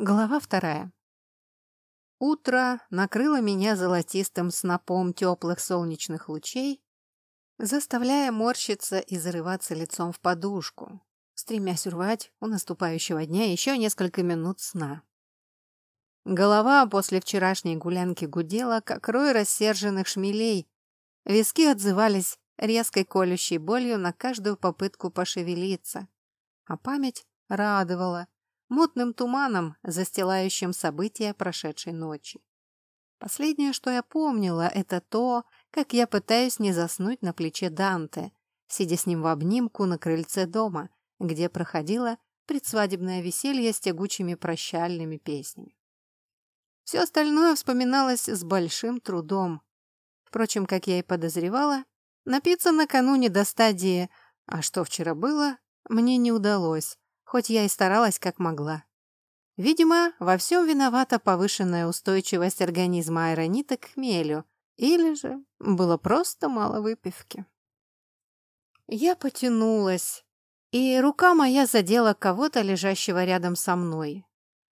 Глава вторая. Утро накрыло меня золотистым снопом теплых солнечных лучей, заставляя морщиться и зарываться лицом в подушку, стремясь урвать у наступающего дня еще несколько минут сна. Голова после вчерашней гулянки гудела, как рой рассерженных шмелей. Виски отзывались резкой колющей болью на каждую попытку пошевелиться, а память радовала, мутным туманом, застилающим события прошедшей ночи. Последнее, что я помнила, это то, как я пытаюсь не заснуть на плече Данте, сидя с ним в обнимку на крыльце дома, где проходило предсвадебное веселье с тягучими прощальными песнями. Все остальное вспоминалось с большим трудом. Впрочем, как я и подозревала, напиться накануне до стадии «а что вчера было?» мне не удалось, хоть я и старалась как могла. Видимо, во всем виновата повышенная устойчивость организма аэронита к хмелю, или же было просто мало выпивки. Я потянулась, и рука моя задела кого-то, лежащего рядом со мной.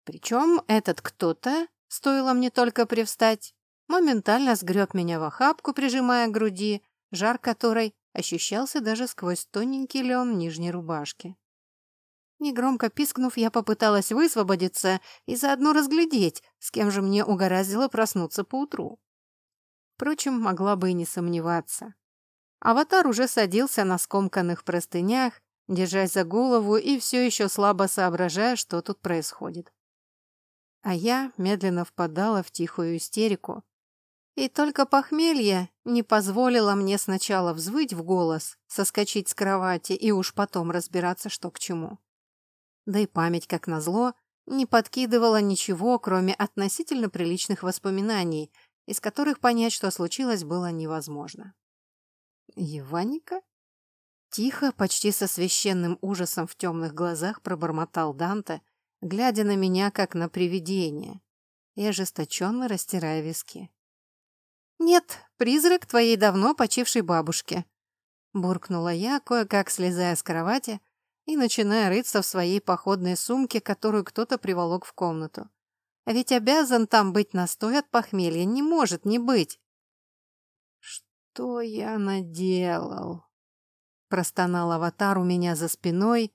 Причем этот кто-то, стоило мне только привстать, моментально сгреб меня в охапку, прижимая к груди, жар которой ощущался даже сквозь тоненький лен нижней рубашки. Негромко пискнув, я попыталась высвободиться и заодно разглядеть, с кем же мне угораздило проснуться поутру. Впрочем, могла бы и не сомневаться. Аватар уже садился на скомканных простынях, держась за голову и все еще слабо соображая, что тут происходит. А я медленно впадала в тихую истерику. И только похмелье не позволило мне сначала взвыть в голос, соскочить с кровати и уж потом разбираться, что к чему. Да и память, как назло, не подкидывала ничего, кроме относительно приличных воспоминаний, из которых понять, что случилось, было невозможно. «Еваника?» Тихо, почти со священным ужасом в темных глазах пробормотал Данте, глядя на меня, как на привидение, и ожесточенно растирая виски. «Нет, призрак твоей давно почившей бабушки», — буркнула я, кое-как слезая с кровати, и начиная рыться в своей походной сумке, которую кто-то приволок в комнату. А ведь обязан там быть настой от похмелья, не может не быть. «Что я наделал?» Простонал аватар у меня за спиной,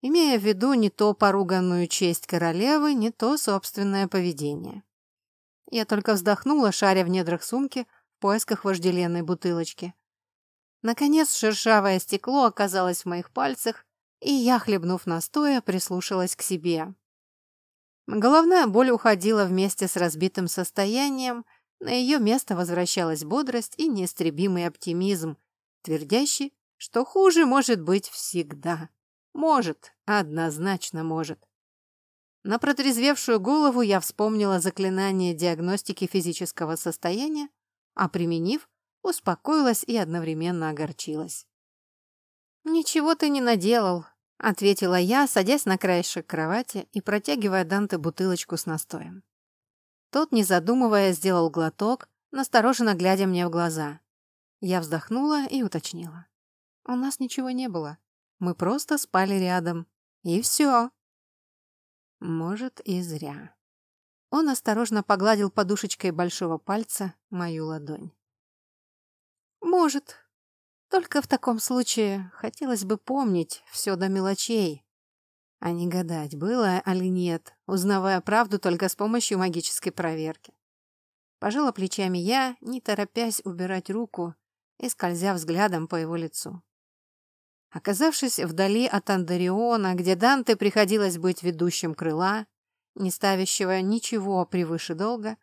имея в виду не то поруганную честь королевы, не то собственное поведение. Я только вздохнула, шаря в недрах сумки в поисках вожделенной бутылочки. Наконец шершавое стекло оказалось в моих пальцах, и я, хлебнув настоя, прислушалась к себе. Головная боль уходила вместе с разбитым состоянием, на ее место возвращалась бодрость и неистребимый оптимизм, твердящий, что хуже может быть всегда. Может, однозначно может. На протрезвевшую голову я вспомнила заклинание диагностики физического состояния, а применив, успокоилась и одновременно огорчилась. «Ничего ты не наделал», ответила я, садясь на краешек кровати и протягивая Данте бутылочку с настоем. Тот, не задумывая, сделал глоток, настороженно глядя мне в глаза. Я вздохнула и уточнила. У нас ничего не было. Мы просто спали рядом. И все. Может, и зря. Он осторожно погладил подушечкой большого пальца мою ладонь. «Может», только в таком случае хотелось бы помнить все до мелочей, а не гадать, было или нет, узнавая правду только с помощью магической проверки. Пожала плечами я, не торопясь убирать руку и скользя взглядом по его лицу. Оказавшись вдали от Андариона, где Данте приходилось быть ведущим крыла, не ставящего ничего превыше долга,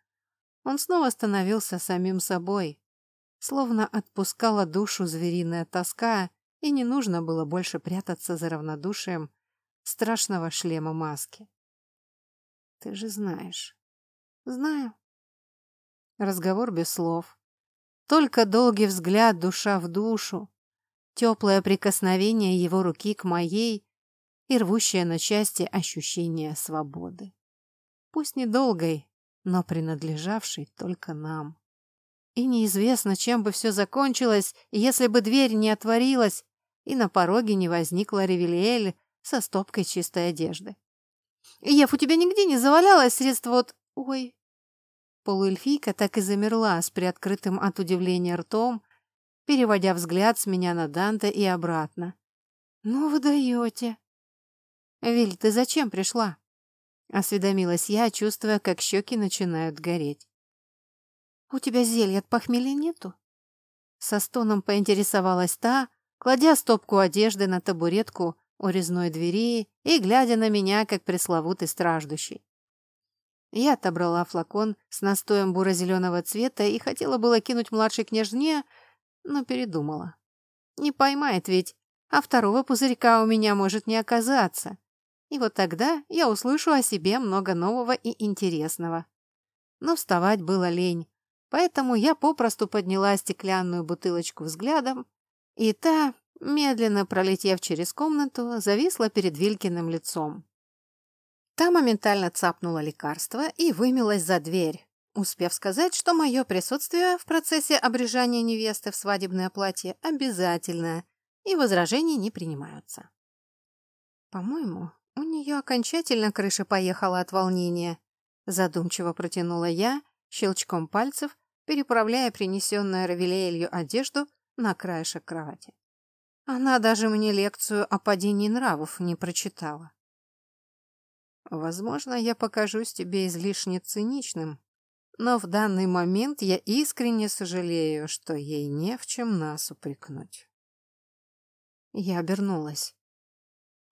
он снова становился самим собой, Словно отпускала душу звериная тоска, и не нужно было больше прятаться за равнодушием страшного шлема маски. Ты же знаешь. Знаю. Разговор без слов. Только долгий взгляд душа в душу, теплое прикосновение его руки к моей и рвущее на части ощущение свободы. Пусть недолгой, но принадлежавшей только нам. И неизвестно, чем бы все закончилось, если бы дверь не отворилась, и на пороге не возникла Ревелиэль со стопкой чистой одежды. Ев, у тебя нигде не завалялось средство от... Ой. Полуэльфийка так и замерла с приоткрытым от удивления ртом, переводя взгляд с меня на Данте и обратно. «Ну вы даете!» «Виль, ты зачем пришла?» Осведомилась я, чувствуя, как щеки начинают гореть. «У тебя зелья от похмелья нету?» Со стоном поинтересовалась та, кладя стопку одежды на табуретку у резной двери и глядя на меня, как пресловутый страждущий. Я отобрала флакон с настоем буро-зеленого цвета и хотела было кинуть младшей княжне, но передумала. Не поймает ведь, а второго пузырька у меня может не оказаться. И вот тогда я услышу о себе много нового и интересного. Но вставать было лень, поэтому я попросту подняла стеклянную бутылочку взглядом, и та, медленно пролетев через комнату, зависла перед Вилькиным лицом. Та моментально цапнула лекарство и вымилась за дверь, успев сказать, что мое присутствие в процессе обрежания невесты в свадебное платье обязательное, и возражений не принимаются. По-моему, у нее окончательно крыша поехала от волнения. Задумчиво протянула я, щелчком пальцев, переправляя принесенную Равелиэлью одежду на краешек кровати. Она даже мне лекцию о падении нравов не прочитала. Возможно, я покажусь тебе излишне циничным, но в данный момент я искренне сожалею, что ей не в чем нас упрекнуть. Я обернулась.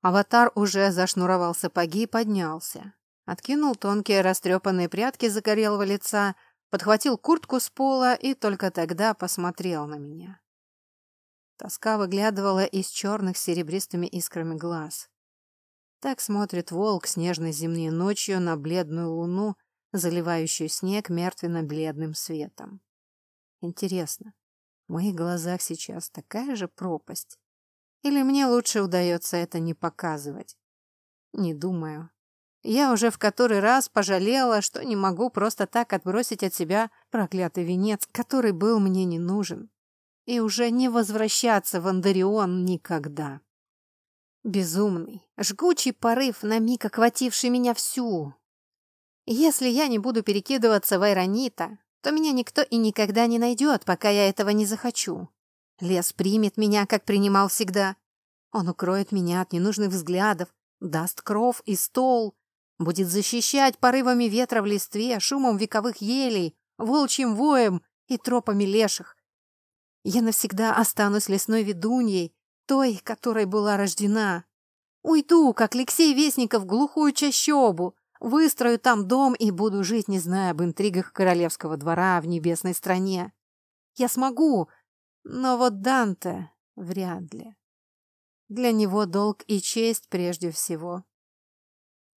Аватар уже зашнуровал сапоги и поднялся. Откинул тонкие растрепанные прядки загорелого лица, подхватил куртку с пола и только тогда посмотрел на меня. Тоска выглядывала из черных серебристыми искрами глаз. Так смотрит волк снежной зимней ночью на бледную луну, заливающую снег мертвенно-бледным светом. Интересно, в моих глазах сейчас такая же пропасть? Или мне лучше удается это не показывать? Не думаю. Я уже в который раз пожалела, что не могу просто так отбросить от себя проклятый венец, который был мне не нужен, и уже не возвращаться в Андарион никогда. Безумный, жгучий порыв, на миг охвативший меня всю. Если я не буду перекидываться в Айронита, то меня никто и никогда не найдет, пока я этого не захочу. Лес примет меня, как принимал всегда. Он укроет меня от ненужных взглядов, даст кров и стол, будет защищать порывами ветра в листве, шумом вековых елей, волчьим воем и тропами леших. Я навсегда останусь лесной ведуньей, той, которой была рождена. Уйду, как Алексей Вестников, в глухую чащобу, выстрою там дом и буду жить, не зная об интригах королевского двора в небесной стране. Я смогу, но вот Данте вряд ли. Для него долг и честь прежде всего.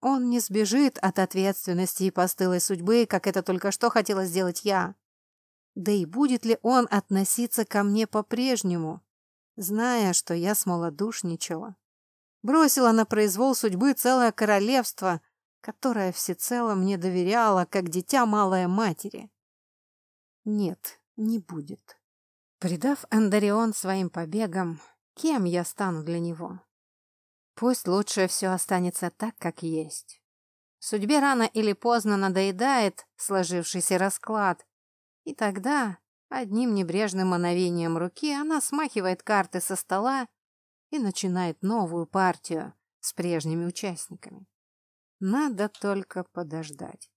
Он не сбежит от ответственности и постылой судьбы, как это только что хотела сделать я. Да и будет ли он относиться ко мне по-прежнему, зная, что я смолодушничала? Бросила на произвол судьбы целое королевство, которое всецело мне доверяло, как дитя малое матери. Нет, не будет. Придав Андарион своим побегам, кем я стану для него? Пусть лучше все останется так, как есть. Судьбе рано или поздно надоедает сложившийся расклад, и тогда одним небрежным мановением руки она смахивает карты со стола и начинает новую партию с прежними участниками. Надо только подождать.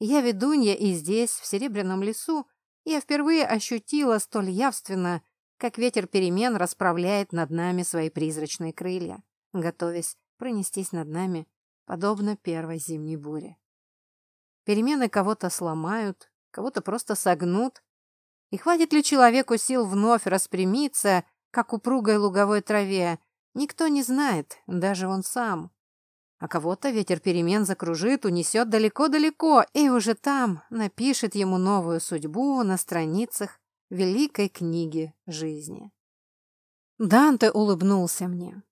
Я ведунья и здесь, в Серебряном лесу, я впервые ощутила столь явственно, как ветер перемен расправляет над нами свои призрачные крылья, готовясь пронестись над нами, подобно первой зимней буре. Перемены кого-то сломают, кого-то просто согнут. И хватит ли человеку сил вновь распрямиться, как упругой луговой траве, никто не знает, даже он сам а кого-то ветер перемен закружит, унесет далеко-далеко, и уже там напишет ему новую судьбу на страницах великой книги жизни. Данте улыбнулся мне.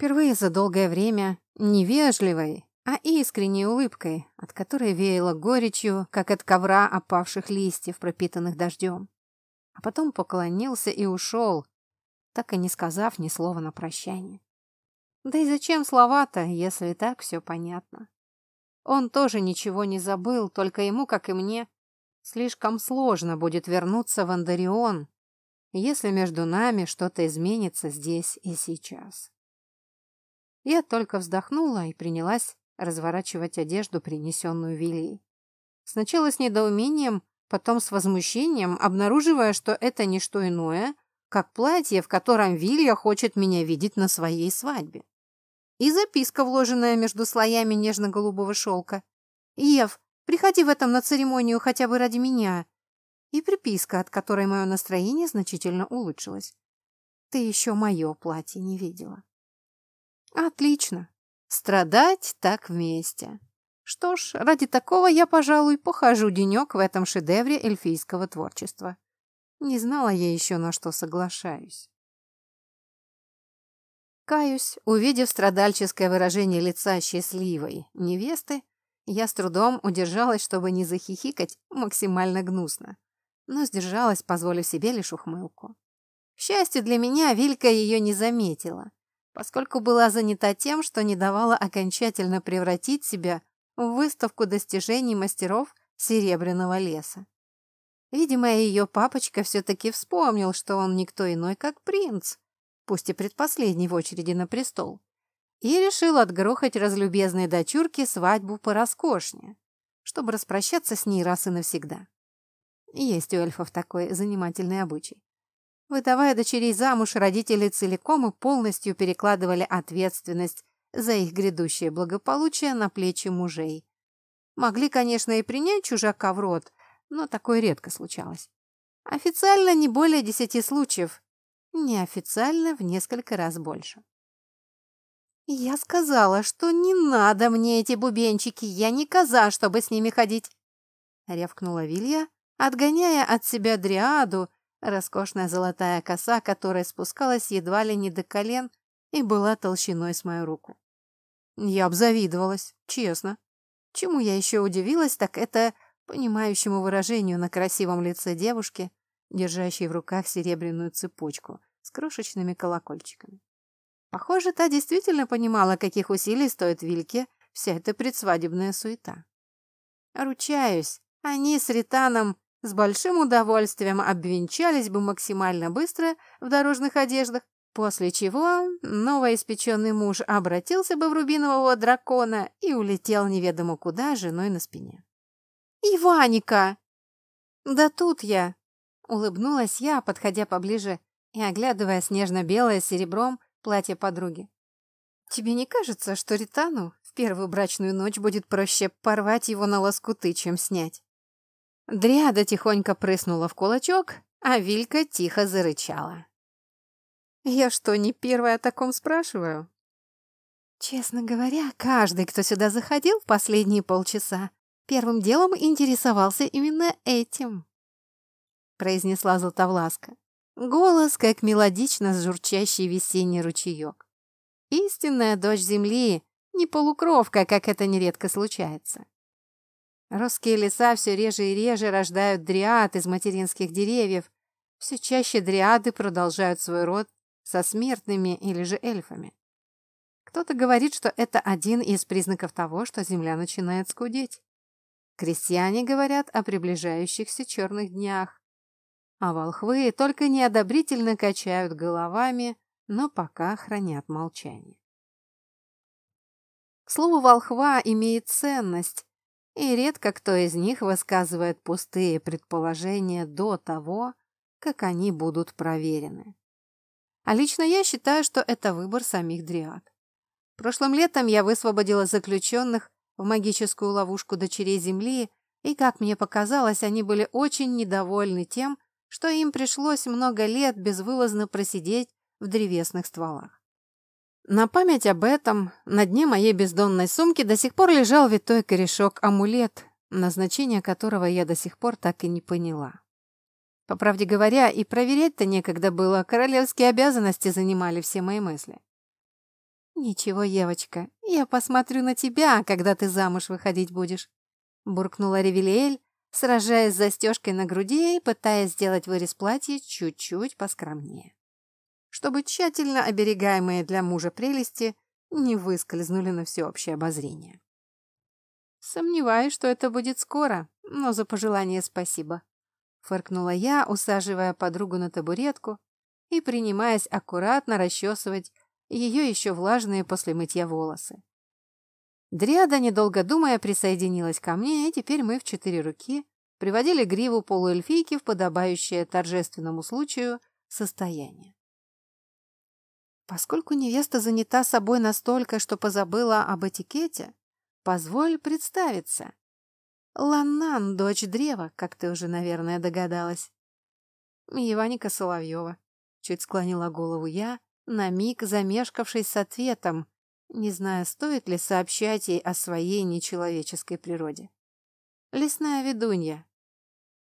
Впервые за долгое время невежливой, а искренней улыбкой, от которой веяло горечью, как от ковра опавших листьев, пропитанных дождем. А потом поклонился и ушел, так и не сказав ни слова на прощание. Да и зачем слова-то, если так все понятно? Он тоже ничего не забыл, только ему, как и мне, слишком сложно будет вернуться в Андарион, если между нами что-то изменится здесь и сейчас. Я только вздохнула и принялась разворачивать одежду, принесенную Вилли. Сначала с недоумением, потом с возмущением, обнаруживая, что это не что иное, как платье, в котором Вилья хочет меня видеть на своей свадьбе. И записка, вложенная между слоями нежно-голубого шелка. «Ев, приходи в этом на церемонию хотя бы ради меня». И приписка, от которой мое настроение значительно улучшилось. «Ты еще мое платье не видела». «Отлично. Страдать так вместе». Что ж, ради такого я, пожалуй, похожу денек в этом шедевре эльфийского творчества. Не знала я еще, на что соглашаюсь. Каюсь, увидев страдальческое выражение лица счастливой невесты, я с трудом удержалась, чтобы не захихикать максимально гнусно, но сдержалась, позволив себе лишь ухмылку. К счастью для меня, Вилька ее не заметила, поскольку была занята тем, что не давала окончательно превратить себя в выставку достижений мастеров Серебряного леса. Видимо, ее папочка все-таки вспомнил, что он никто иной, как принц, пусть и предпоследний в очереди на престол, и решил отгрохать разлюбезной дочурке свадьбу пороскошнее, чтобы распрощаться с ней раз и навсегда. Есть у эльфов такой занимательный обычай. Выдавая дочерей замуж, родители целиком и полностью перекладывали ответственность за их грядущее благополучие на плечи мужей. Могли, конечно, и принять чужака в род, но такое редко случалось. Официально не более десяти случаев, неофициально в несколько раз больше. «Я сказала, что не надо мне эти бубенчики, я не коза, чтобы с ними ходить!» рявкнула Вилья, отгоняя от себя дриаду, роскошная золотая коса, которая спускалась едва ли не до колен и была толщиной с мою руку. Я обзавидовалась, честно. Чему я еще удивилась, так это понимающему выражению на красивом лице девушки, держащей в руках серебряную цепочку с крошечными колокольчиками. Похоже, та действительно понимала, каких усилий стоит Вильке вся эта предсвадебная суета. Ручаюсь, они с Ританом с большим удовольствием обвенчались бы максимально быстро в дорожных одеждах, после чего новоиспеченный муж обратился бы в рубинового дракона и улетел неведомо куда женой на спине. «Иваника!» «Да тут я!» — улыбнулась я, подходя поближе и оглядывая снежно-белое серебром платье подруги. «Тебе не кажется, что Ритану в первую брачную ночь будет проще порвать его на лоскуты, чем снять?» Дриада тихонько прыснула в кулачок, а Вилька тихо зарычала. «Я что, не первая о таком спрашиваю?» Честно говоря, каждый, кто сюда заходил в последние полчаса, первым делом интересовался именно этим», — произнесла Златовласка. Голос, как мелодично журчащий весенний ручеек. Истинная дочь земли, не полукровка, как это нередко случается. Русские леса все реже и реже рождают дриад из материнских деревьев, все чаще дриады продолжают свой род со смертными или же эльфами. Кто-то говорит, что это один из признаков того, что земля начинает скудеть. Крестьяне говорят о приближающихся черных днях. А волхвы только неодобрительно качают головами, но пока хранят молчание. Слово «волхва» имеет ценность, и редко кто из них высказывает пустые предположения до того, как они будут проверены. А лично я считаю, что это выбор самих дриад. Прошлым летом я высвободила заключенных в магическую ловушку дочерей Земли, и, как мне показалось, они были очень недовольны тем, что им пришлось много лет безвылазно просидеть в древесных стволах. На память об этом на дне моей бездонной сумки до сих пор лежал витой корешок-амулет, назначение которого я до сих пор так и не поняла. По правде говоря, и проверять-то некогда было, королевские обязанности занимали все мои мысли. «Ничего, Евочка, я посмотрю на тебя, когда ты замуж выходить будешь», буркнула Ревелиэль, сражаясь с застежкой на груди и пытаясь сделать вырез платья чуть-чуть поскромнее. Чтобы тщательно оберегаемые для мужа прелести не выскользнули на всеобщее обозрение. Сомневаюсь, что это будет скоро, но за пожелание спасибо. Фыркнула я, усаживая подругу на табуретку и принимаясь аккуратно расчесывать ее еще влажные после мытья волосы. Дриада, недолго думая, присоединилась ко мне, и теперь мы в четыре руки приводили гриву полуэльфийки в подобающее торжественному случаю состояние. Поскольку невеста занята собой настолько, что позабыла об этикете, позволь представиться. Ланнан, дочь древа, как ты уже, наверное, догадалась. Еваника Соловьева. Чуть склонила голову я, на миг замешкавшись с ответом, не зная, стоит ли сообщать ей о своей нечеловеческой природе. Лесная ведунья.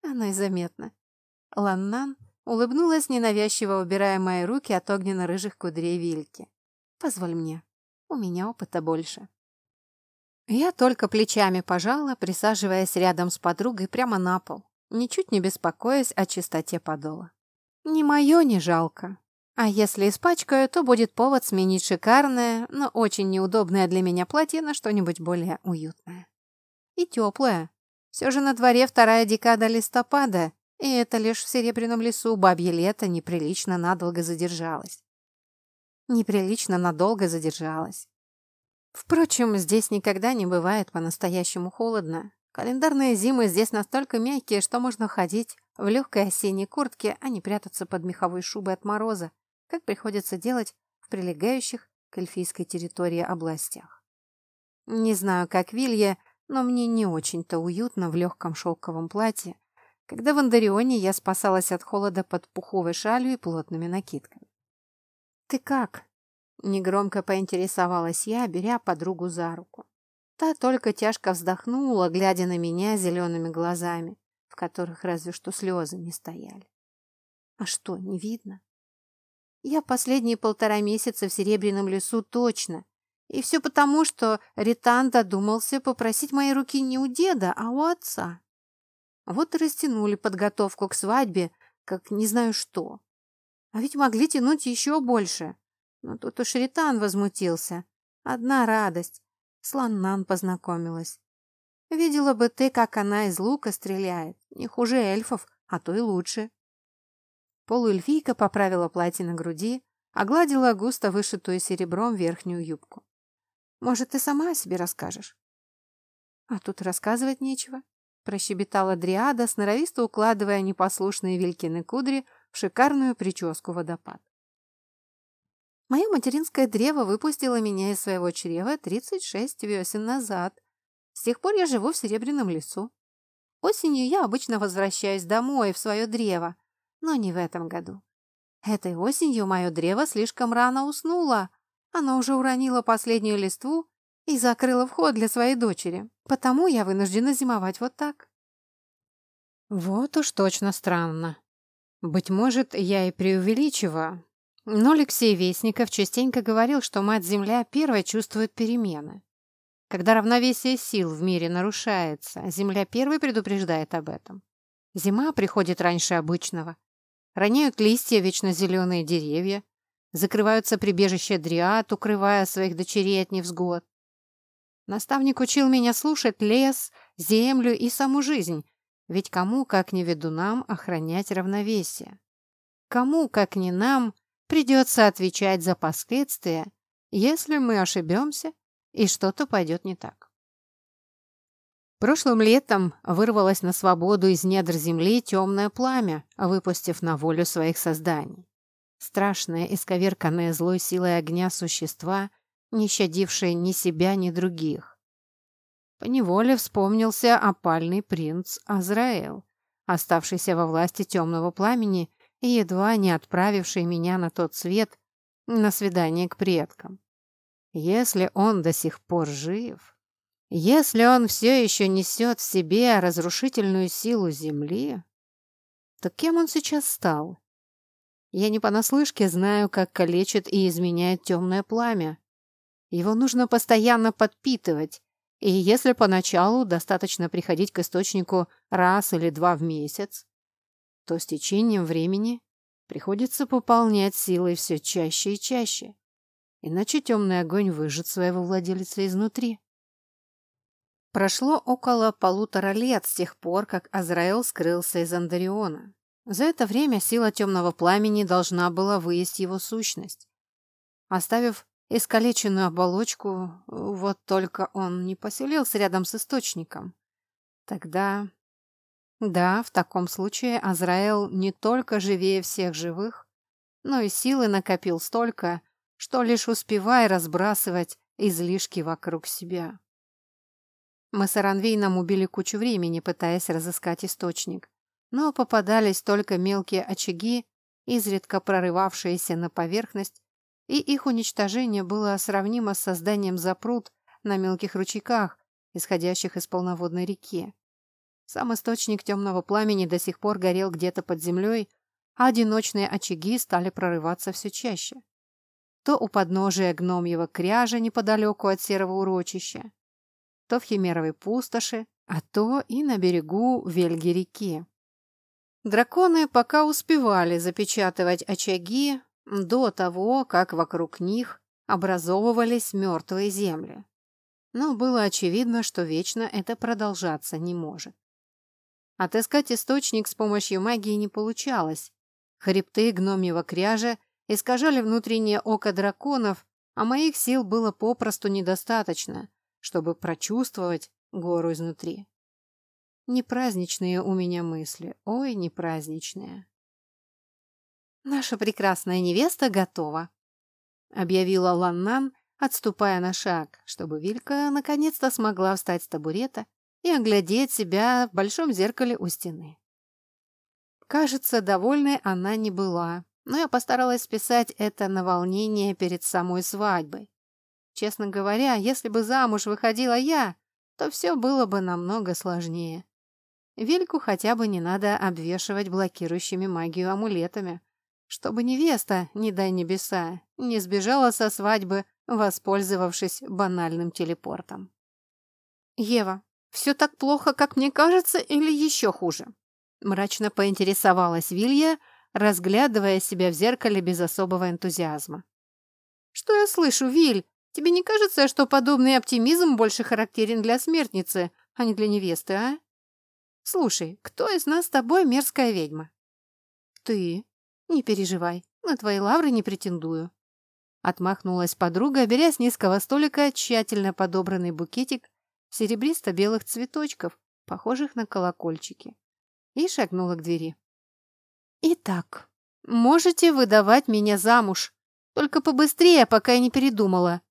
Оно и заметно. Ланнан улыбнулась ненавязчиво, убирая мои руки от огненно-рыжих кудрей Вильки. «Позволь мне. У меня опыта больше». Я только плечами пожала, присаживаясь рядом с подругой прямо на пол, ничуть не беспокоясь о чистоте подола. «Не мое не жалко. А если испачкаю, то будет повод сменить шикарное, но очень неудобное для меня платье на что-нибудь более уютное. И теплое. Все же на дворе вторая декада листопада, и это лишь в серебряном лесу бабье лето неприлично надолго задержалось. Неприлично надолго задержалось. Впрочем, здесь никогда не бывает по-настоящему холодно. Календарные зимы здесь настолько мягкие, что можно ходить в легкой осенней куртке, а не прятаться под меховой шубой от мороза, как приходится делать в прилегающих к эльфийской территории областях. Не знаю, как Вилья, но мне не очень-то уютно в легком шелковом платье, когда в Андарионе я спасалась от холода под пуховой шалью и плотными накидками. «Ты как?» — негромко поинтересовалась я, беря подругу за руку. Та только тяжко вздохнула, глядя на меня зелеными глазами, в которых разве что слезы не стояли. «А что, не видно?» «Я последние полтора месяца в Серебряном лесу точно, и все потому, что Ритан додумался попросить мои руки не у деда, а у отца. Вот и растянули подготовку к свадьбе, как не знаю что. А ведь могли тянуть еще больше. Но тут уж Ритан возмутился. Одна радость. С познакомилась. Видела бы ты, как она из лука стреляет. Не хуже эльфов, а то и лучше. Полуэльфийка поправила платье на груди, огладила густо вышитую серебром верхнюю юбку. Может, ты сама о себе расскажешь? А тут рассказывать нечего. Прощебетала Дриада, сноровисто укладывая непослушные Вилькины кудри в шикарную прическу водопад. Мое материнское древо выпустило меня из своего чрева 36 весен назад. С тех пор я живу в Серебряном лесу. Осенью я обычно возвращаюсь домой, в свое древо, но не в этом году. Этой осенью мое древо слишком рано уснуло, она уже уронила последнюю листву и закрыла вход для своей дочери. Потому я вынуждена зимовать вот так. Вот уж точно странно. Быть может, я и преувеличиваю, но Алексей Вестников частенько говорил, что Мать-Земля первая чувствует перемены. Когда равновесие сил в мире нарушается, Земля первой предупреждает об этом. Зима приходит раньше обычного. Роняют листья вечно зеленые деревья, Закрываются прибежища дриад, укрывая своих дочерей от невзгод. Наставник учил меня слушать лес, землю и саму жизнь, ведь кому, как не ведунам, охранять равновесие? Кому, как не нам, придется отвечать за последствия, если мы ошибемся и что-то пойдет не так? Прошлым летом вырвалось на свободу из недр земли темное пламя, выпустив на волю своих созданий. Страшное, исковерканное злой силой огня существа, не щадившее ни себя, ни других. Поневоле вспомнился опальный принц Азраэл, оставшийся во власти темного пламени и едва не отправивший меня на тот свет на свидание к предкам. Если он до сих пор жив, если он все еще несет в себе разрушительную силу Земли, то кем он сейчас стал? Я не понаслышке знаю, как калечит и изменяет темное пламя. Его нужно постоянно подпитывать, и если поначалу достаточно приходить к источнику раз или два в месяц, то с течением времени приходится пополнять силой все чаще и чаще. иначе темный огонь выжжет своего владельца изнутри. Прошло около полутора лет с тех пор, как Азраэл скрылся из Андариона. За это время сила темного пламени должна была выесть его сущность. Оставив искалеченную оболочку, вот только он не поселился рядом с источником. Тогда... Да, в таком случае Азраэл не только живее всех живых, но и силы накопил столько, что лишь успевай разбрасывать излишки вокруг себя. Мы с Аранвейном убили кучу времени, пытаясь разыскать источник, но попадались только мелкие очаги, изредка прорывавшиеся на поверхность, и их уничтожение было сравнимо с созданием запрут на мелких ручейках, исходящих из полноводной реки. Сам источник темного пламени до сих пор горел где-то под землей, а одиночные очаги стали прорываться все чаще. То у подножия гномьего кряжа неподалеку от серого урочища, то в Химеровой пустоши, а то и на берегу Вельги-реки. Драконы пока успевали запечатывать очаги до того, как вокруг них образовывались мертвые земли. Но было очевидно, что вечно это продолжаться не может. Отыскать источник с помощью магии не получалось. Хребты гномьего кряжа искажали внутреннее око драконов, а моих сил было попросту недостаточно, чтобы прочувствовать гору изнутри. Непраздничные у меня мысли, ой, непраздничные. «Наша прекрасная невеста готова», — объявила Ланнан, отступая на шаг, чтобы Вилька наконец-то смогла встать с табурета и оглядеть себя в большом зеркале у стены. Кажется, довольной она не была, но я постаралась списать это на волнение перед самой свадьбой. Честно говоря, если бы замуж выходила я, то все было бы намного сложнее. Вильку хотя бы не надо обвешивать блокирующими магию амулетами, чтобы невеста, не дай небеса, не сбежала со свадьбы, воспользовавшись банальным телепортом. «Ева, все так плохо, как мне кажется, или еще хуже?» Мрачно поинтересовалась Вилья, разглядывая себя в зеркале без особого энтузиазма. «Что я слышу, Виль? Тебе не кажется, что подобный оптимизм больше характерен для смертницы, а не для невесты, а? Слушай, кто из нас с тобой мерзкая ведьма? Ты. Не переживай, на твои лавры не претендую. Отмахнулась подруга, беря с низкого столика тщательно подобранный букетик серебристо-белых цветочков, похожих на колокольчики, и шагнула к двери. «Итак, можете выдавать меня замуж, только побыстрее, пока я не передумала.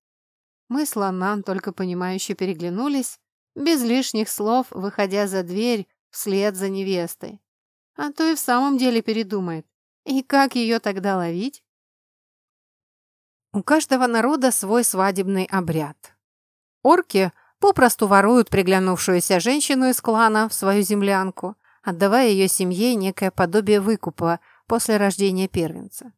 Мы с Ланан только понимающе переглянулись, без лишних слов, выходя за дверь вслед за невестой. А то и в самом деле передумает. И как ее тогда ловить? У каждого народа свой свадебный обряд. Орки попросту воруют приглянувшуюся женщину из клана в свою землянку, отдавая ее семье некое подобие выкупа после рождения первенца.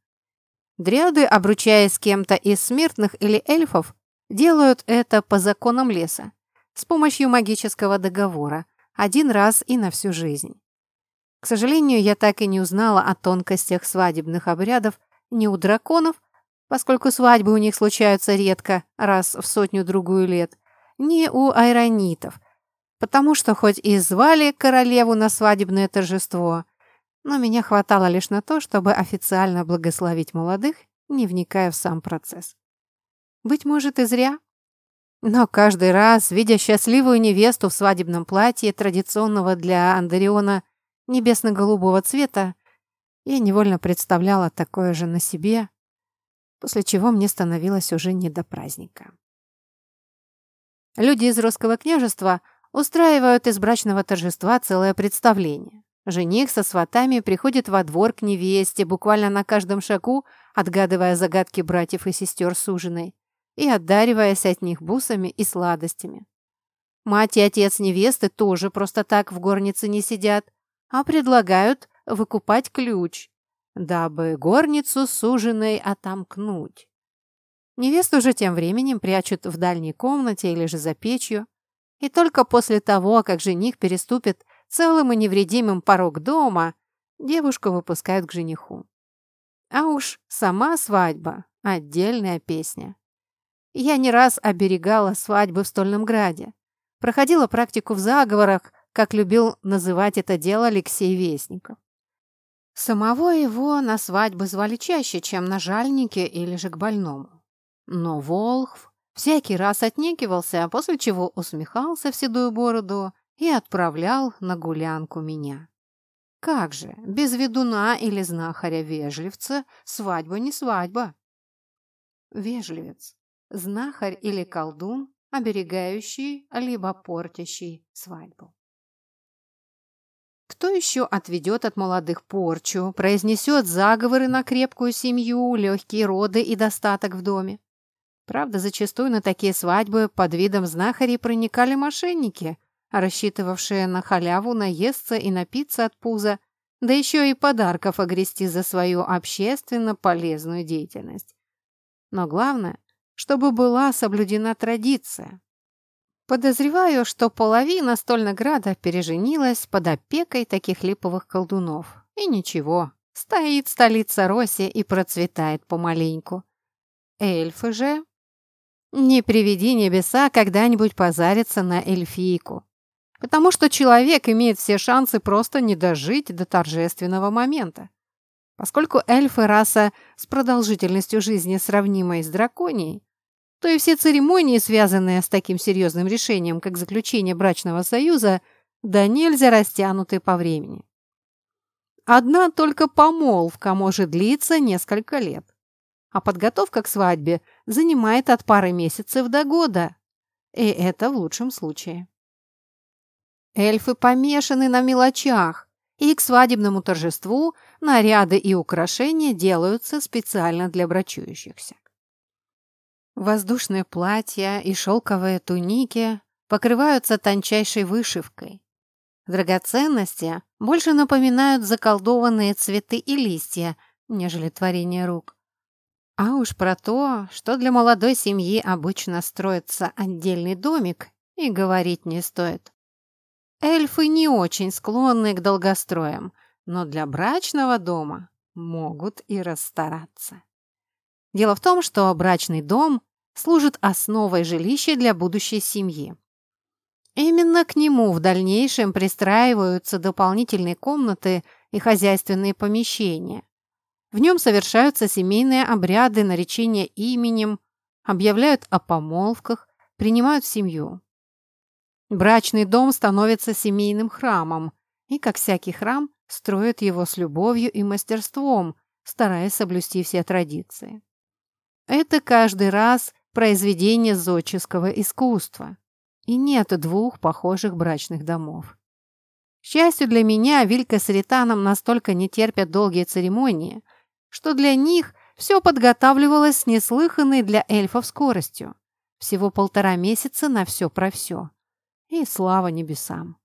Дриады, обручаясь с кем-то из смертных или эльфов, Делают это по законам леса, с помощью магического договора, один раз и на всю жизнь. К сожалению, я так и не узнала о тонкостях свадебных обрядов ни у драконов, поскольку свадьбы у них случаются редко, раз в сотню-другую лет, ни у айронитов, потому что хоть и звали королеву на свадебное торжество, но меня хватало лишь на то, чтобы официально благословить молодых, не вникая в сам процесс. Быть может, и зря. Но каждый раз, видя счастливую невесту в свадебном платье, традиционного для Андариона небесно-голубого цвета, я невольно представляла такое же на себе, после чего мне становилось уже не до праздника. Люди из русского княжества устраивают из брачного торжества целое представление. Жених со сватами приходит во двор к невесте, буквально на каждом шагу, отгадывая загадки братьев и сестер суженой и одариваясь от них бусами и сладостями. Мать и отец невесты тоже просто так в горнице не сидят, а предлагают выкупать ключ, дабы горницу суженой отомкнуть. Невесту же тем временем прячут в дальней комнате или же за печью, и только после того, как жених переступит целым и невредимым порог дома, девушку выпускают к жениху. А уж сама свадьба – отдельная песня. я не раз оберегала свадьбы в Стольном Граде. Проходила практику в заговорах, как любил называть это дело Алексей Вестников. Самого его на свадьбы звали чаще, чем на жальники или же к больному. Но Волхв всякий раз отнекивался, после чего усмехался в седую бороду и отправлял на гулянку меня. Как же, без ведуна или знахаря-вежливца свадьба не свадьба. Вежливец, знахарь или колдун, оберегающий либо портящий свадьбу. Кто еще отведет от молодых порчу, произнесет заговоры на крепкую семью, легкие роды и достаток в доме? Правда, зачастую на такие свадьбы под видом знахарей проникали мошенники, рассчитывавшие на халяву наесться и напиться от пуза, да еще и подарков огрести за свою общественно полезную деятельность. Но главное, чтобы была соблюдена традиция, Подозреваю, что половина Стольнограда переженилась под опекой таких липовых колдунов. И ничего, стоит столица Роси и процветает помаленьку. Эльфы же... Не приведи небеса когда-нибудь позариться на эльфийку. Потому что человек имеет все шансы просто не дожить до торжественного момента. Поскольку эльфы – раса с продолжительностью жизни сравнимой с драконией, то и все церемонии, связанные с таким серьезным решением, как заключение брачного союза, да нельзя растянуты по времени. Одна только помолвка может длиться несколько лет, а подготовка к свадьбе занимает от пары месяцев до года, и это в лучшем случае. Эльфы помешаны на мелочах, и к свадебному торжеству наряды и украшения делаются специально для брачующихся. Воздушные платья и шелковые туники покрываются тончайшей вышивкой. Драгоценности больше напоминают заколдованные цветы и листья, нежели творение рук. А уж про то, что для молодой семьи обычно строится отдельный домик, и говорить не стоит. Эльфы не очень склонны к долгостроям, но для брачного дома могут и расстараться. Дело в том, что брачный дом служит основой жилища для будущей семьи. Именно к нему в дальнейшем пристраиваются дополнительные комнаты и хозяйственные помещения. В нем совершаются семейные обряды наречения именем, объявляют о помолвках, принимают семью. Брачный дом становится семейным храмом, и, как всякий храм, строят его с любовью и мастерством, стараясь соблюсти все традиции. Это каждый раз произведение зодческого искусства. И нет двух похожих брачных домов. К счастью для меня, Вилька с Ританом настолько не терпят долгие церемонии, что для них все подготавливалось с неслыханной для эльфов скоростью. Всего полтора месяца на все про все. И слава небесам.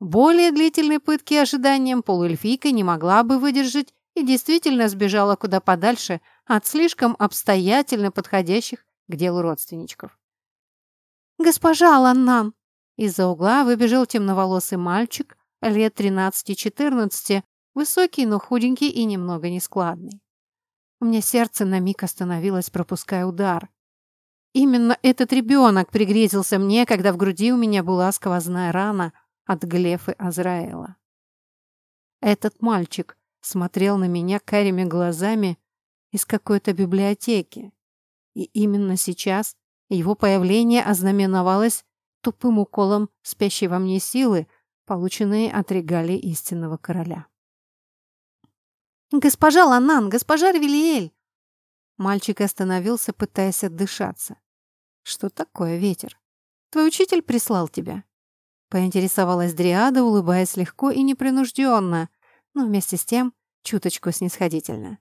Более длительной пытки ожиданием полуэльфийка не могла бы выдержать и действительно сбежала куда подальше от слишком обстоятельно подходящих к делу родственничков. «Госпожа Ланнан!» Из-за угла выбежал темноволосый мальчик, лет 13-14, высокий, но худенький и немного нескладный. У меня сердце на миг остановилось, пропуская удар. Именно этот ребенок пригрезился мне, когда в груди у меня была сквозная рана от глефы Азраэла. Этот мальчик смотрел на меня карими глазами из какой-то библиотеки. И именно сейчас его появление ознаменовалось тупым уколом спящей во мне силы, полученной от регалий истинного короля. «Госпожа Ланан! Госпожа Ревелиэль!» Мальчик остановился, пытаясь отдышаться. «Что такое, ветер? Твой учитель прислал тебя?» Поинтересовалась Дриада, улыбаясь легко и непринужденно, но вместе с тем чуточку снисходительно.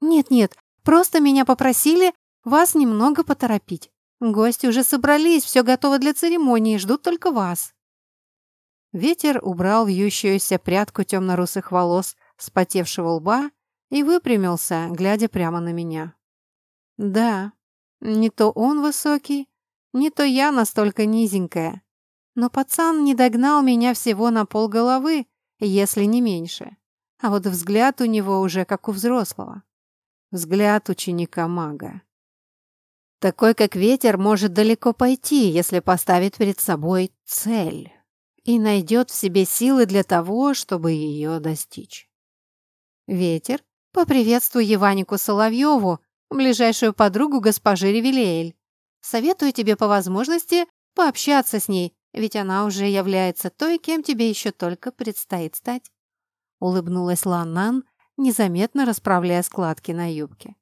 «Нет-нет, просто меня попросили вас немного поторопить. Гости уже собрались, все готово для церемонии, ждут только вас». Ветер убрал вьющуюся прядку темно-русых волос с потевшего лба и выпрямился, глядя прямо на меня. «Да, не то он высокий, не то я настолько низенькая. Но пацан не догнал меня всего на полголовы, если не меньше. А вот взгляд у него уже как у взрослого. Взгляд ученика-мага. Такой, как ветер, может далеко пойти, если поставит перед собой цель и найдет в себе силы для того, чтобы ее достичь. Ветер, поприветствуй Еванику Соловьеву, ближайшую подругу госпожи Ревелиэль. Советую тебе по возможности пообщаться с ней, ведь она уже является той, кем тебе еще только предстоит стать. Улыбнулась Ланнан, незаметно расправляя складки на юбке.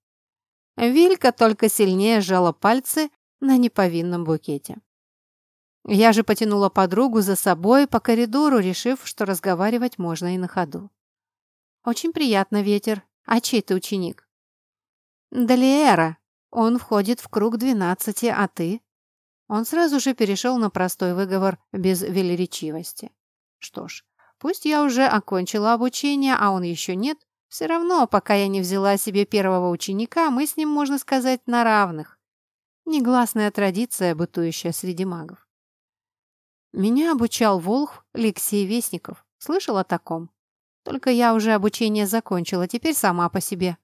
Вилька только сильнее сжала пальцы на неповинном букете. Я же потянула подругу за собой по коридору, решив, что разговаривать можно и на ходу. «Очень приятно, Ветер. А чей ты ученик?» «Далиэра. Он входит в круг двенадцати, а ты?» Он сразу же перешел на простой выговор без велеречивости. «Что ж, пусть я уже окончила обучение, а он еще нет, все равно, пока я не взяла себе первого ученика, мы с ним, можно сказать, на равных. Негласная традиция, бытующая среди магов. Меня обучал Волх Алексей Вестников. Слышал о таком? Только я уже обучение закончила, теперь сама по себе.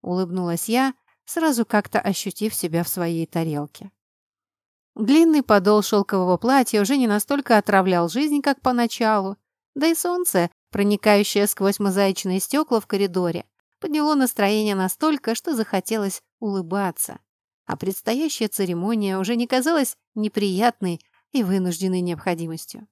Улыбнулась я, сразу как-то ощутив себя в своей тарелке. Длинный подол шелкового платья уже не настолько отравлял жизнь, как поначалу, да и солнце, проникающее сквозь мозаичные стекла в коридоре, подняло настроение настолько, что захотелось улыбаться. А предстоящая церемония уже не казалась неприятной и вынужденной необходимостью.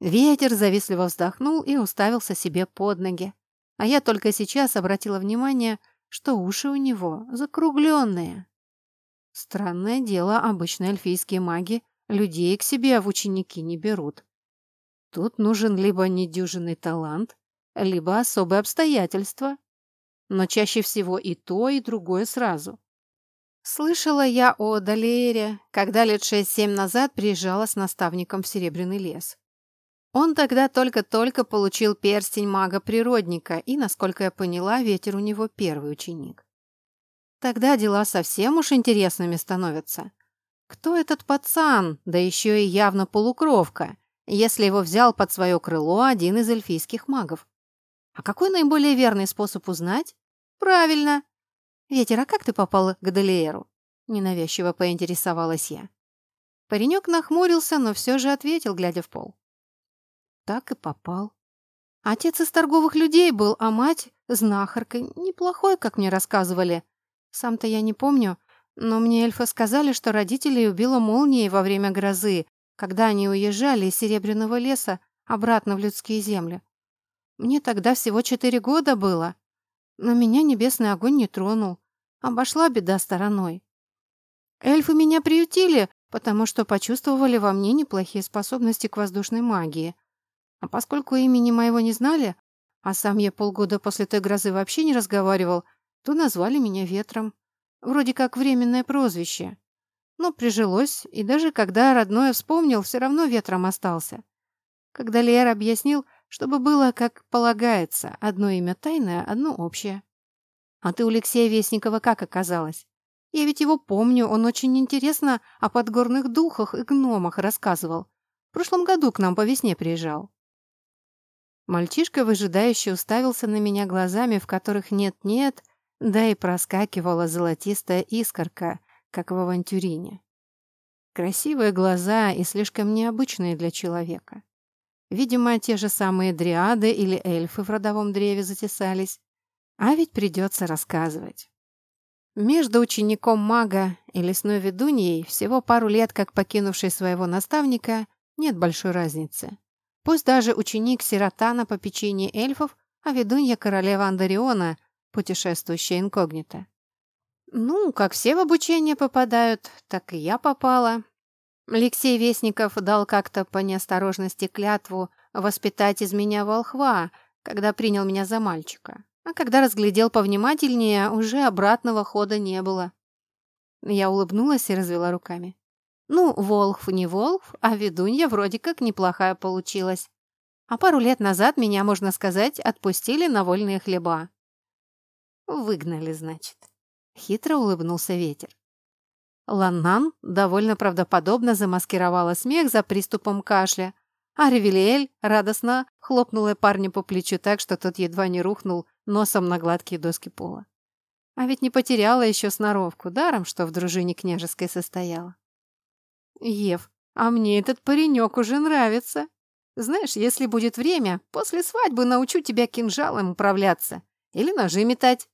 Ветер завистливо вздохнул и уставился себе под ноги. А я только сейчас обратила внимание, что уши у него закругленные. Странное дело, обычно эльфийские маги людей к себе в ученики не берут. Тут нужен либо недюжинный талант, либо особые обстоятельства. Но чаще всего и то, и другое сразу. Слышала я о Далеере, когда лет шесть-семь назад приезжала с наставником в Серебряный лес. Он тогда только-только получил перстень мага-природника, и, насколько я поняла, ветер у него первый ученик. Тогда дела совсем уж интересными становятся. Кто этот пацан, да еще и явно полукровка, если его взял под свое крыло один из эльфийских магов. А какой наиболее верный способ узнать? Правильно. Ветер, а как ты попал к Делиеру? Ненавязчиво поинтересовалась я. Паренек нахмурился, но все же ответил, глядя в пол. Так и попал. Отец из торговых людей был, а мать — знахаркой. Неплохой, как мне рассказывали. Сам-то я не помню, но мне эльфы сказали, что родителей убила молнией во время грозы, когда они уезжали из Серебряного леса обратно в людские земли. Мне тогда всего четыре года было, но меня небесный огонь не тронул. Обошла беда стороной. Эльфы меня приютили, потому что почувствовали во мне неплохие способности к воздушной магии. А поскольку имени моего не знали, а сам я полгода после той грозы вообще не разговаривал, то назвали меня Ветром. Вроде как временное прозвище. Но прижилось, и даже когда родное вспомнил, все равно ветром остался. Когда Лер объяснил, чтобы было, как полагается, одно имя тайное, одно общее. А ты у Алексея Вестникова как оказалось? Я ведь его помню, он очень интересно о подгорных духах и гномах рассказывал. В прошлом году к нам по весне приезжал. Мальчишка выжидающе уставился на меня глазами, в которых нет-нет, да и проскакивала золотистая искорка, как в авантюрине. Красивые глаза и слишком необычные для человека. Видимо, те же самые дриады или эльфы в родовом древе затесались. А ведь придется рассказывать. Между учеником мага и лесной ведуньей всего пару лет, как покинувшей своего наставника, нет большой разницы. Пусть даже ученик-сирота на попечении эльфов, а ведунья королева Андариона, путешествующая инкогнито. Ну, как все в обучение попадают, так и я попала. Алексей Вестников дал как-то по неосторожности клятву воспитать из меня волхва, когда принял меня за мальчика. А когда разглядел повнимательнее, уже обратного хода не было. Я улыбнулась и развела руками. Ну, волхв не волхв, а ведунья вроде как неплохая получилась. А пару лет назад меня, можно сказать, отпустили на вольные хлеба. Выгнали, значит. Хитро улыбнулся ветер. Ланнан довольно правдоподобно замаскировала смех за приступом кашля, а Ревелиэль радостно хлопнула парня по плечу так, что тот едва не рухнул носом на гладкие доски пола. А ведь не потеряла еще сноровку, даром, что в дружине княжеской состояла. Ев, а мне этот паренек уже нравится. Знаешь, если будет время, после свадьбы научу тебя кинжалом управляться или ножи метать.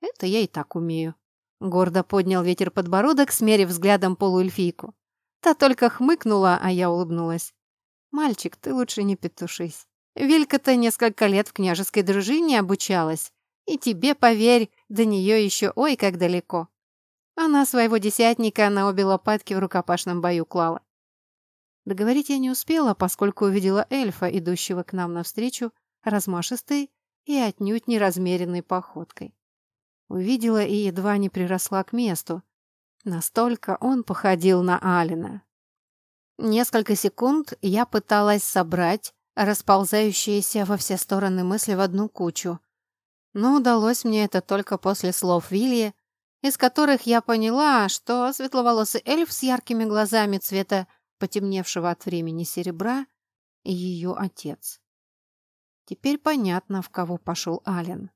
Это я и так умею. Гордо поднял ветер подбородок, смерив взглядом полуэльфийку. Та только хмыкнула, а я улыбнулась. «Мальчик, ты лучше не петушись. Вилька-то несколько лет в княжеской дружине обучалась. И тебе, поверь, до нее еще ой как далеко. Она своего десятника на обе лопатки в рукопашном бою клала. Договорить я не успела, поскольку увидела эльфа, идущего к нам навстречу, размашистой и отнюдь неразмеренной походкой. Увидела и едва не приросла к месту. Настолько он походил на Алина. Несколько секунд я пыталась собрать расползающиеся во все стороны мысли в одну кучу, но удалось мне это только после слов Вильи, из которых я поняла, что светловолосый эльф с яркими глазами цвета потемневшего от времени серебра ее отец. Теперь понятно, в кого пошел Ален.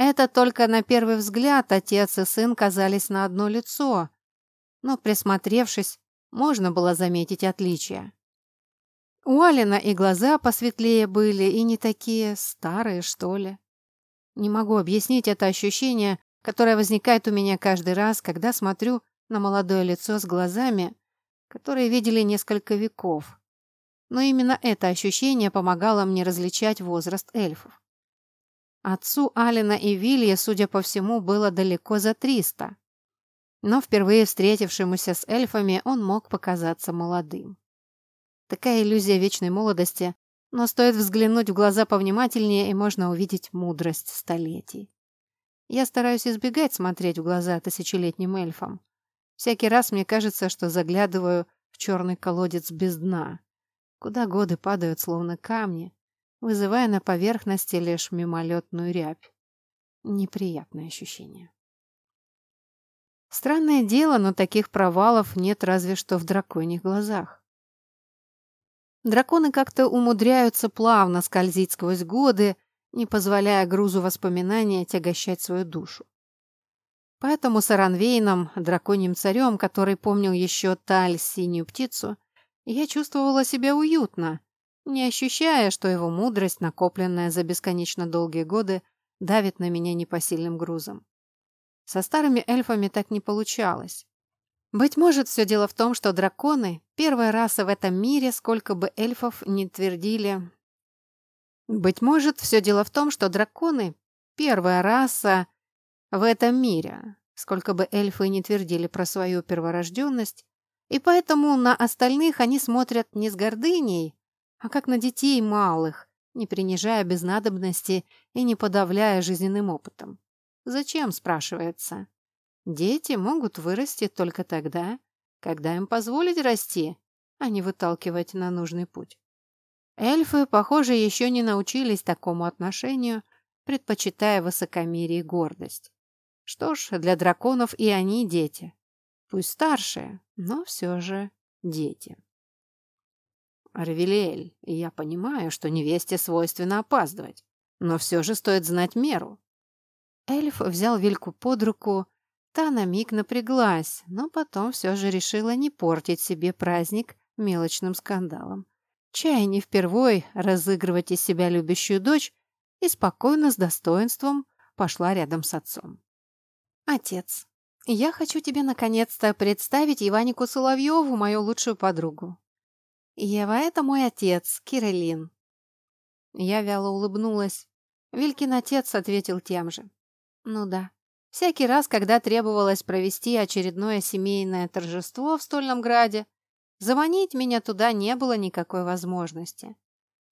Это только на первый взгляд отец и сын казались на одно лицо, но, присмотревшись, можно было заметить отличия. У Алина и глаза посветлее были, и не такие старые, что ли. Не могу объяснить это ощущение, которое возникает у меня каждый раз, когда смотрю на молодое лицо с глазами, которые видели несколько веков. Но именно это ощущение помогало мне различать возраст эльфов. Отцу Алина и Вилье, судя по всему, было далеко за триста. Но впервые встретившемуся с эльфами он мог показаться молодым. Такая иллюзия вечной молодости но стоит взглянуть в глаза повнимательнее, и можно увидеть мудрость столетий. Я стараюсь избегать смотреть в глаза тысячелетним эльфам. Всякий раз мне кажется, что заглядываю в черный колодец без дна, куда годы падают словно камни, вызывая на поверхности лишь мимолетную рябь. Неприятное ощущение. Странное дело, но таких провалов нет разве что в драконьих глазах. Драконы как-то умудряются плавно скользить сквозь годы, не позволяя грузу воспоминания тягощать свою душу. Поэтому с Аранвейном, драконьим царем, который помнил еще Таль, синюю птицу, я чувствовала себя уютно, не ощущая, что его мудрость, накопленная за бесконечно долгие годы, давит на меня непосильным грузом. Со старыми эльфами так не получалось. Быть может, все дело в том, что драконы — первая раса в этом мире, сколько бы эльфов не твердили. Быть может, все дело в том, что драконы — первая раса в этом мире, сколько бы эльфы не твердили про свою перворожденность, и поэтому на остальных они смотрят не с гордыней, а как на детей малых, не принижая без надобности и не подавляя жизненным опытом. Зачем, спрашивается? Дети могут вырасти только тогда, когда им позволить расти, а не выталкивать на нужный путь. Эльфы, похоже, еще не научились такому отношению, предпочитая высокомерие и гордость. Что ж, для драконов и они дети. Пусть старшие, но все же дети. Арвелиэль, я понимаю, что невесте свойственно опаздывать, но все же стоит знать меру. Эльф взял Вильку под руку Та на миг напряглась, но потом все же решила не портить себе праздник мелочным скандалом. Чай не впервой разыгрывать из себя любящую дочь и спокойно, с достоинством, пошла рядом с отцом. «Отец, я хочу тебе наконец-то представить Иванику Соловьеву, мою лучшую подругу. Ева — это мой отец, Кириллин». Я вяло улыбнулась. Вилькин отец ответил тем же. «Ну да, Всякий раз, когда требовалось провести очередное семейное торжество в Стольном Граде, заманить меня туда не было никакой возможности.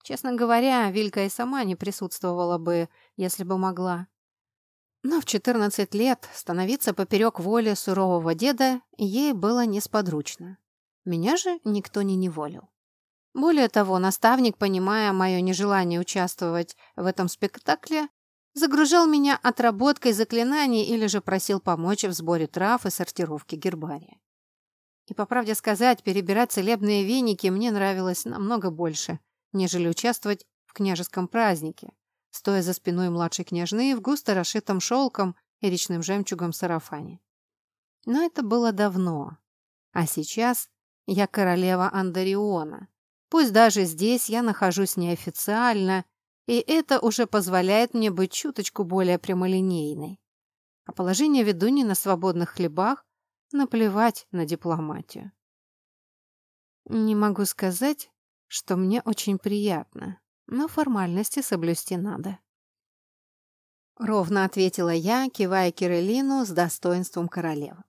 Честно говоря, Вилька и сама не присутствовала бы, если бы могла. Но в 14 лет становиться поперек воли сурового деда ей было несподручно. Меня же никто не неволил. Более того, наставник, понимая мое нежелание участвовать в этом спектакле, загружал меня отработкой заклинаний или же просил помочь в сборе трав и сортировке гербария. И, по правде сказать, перебирать целебные веники мне нравилось намного больше, нежели участвовать в княжеском празднике, стоя за спиной младшей княжны в густо расшитом шелком и речным жемчугом сарафане. Но это было давно. А сейчас я королева Андариона. Пусть даже здесь я нахожусь неофициально, и это уже позволяет мне быть чуточку более прямолинейной. А положение ведуньи на свободных хлебах наплевать на дипломатию. Не могу сказать, что мне очень приятно, но формальности соблюсти надо. Ровно ответила я, кивая Кириллину с достоинством королевы.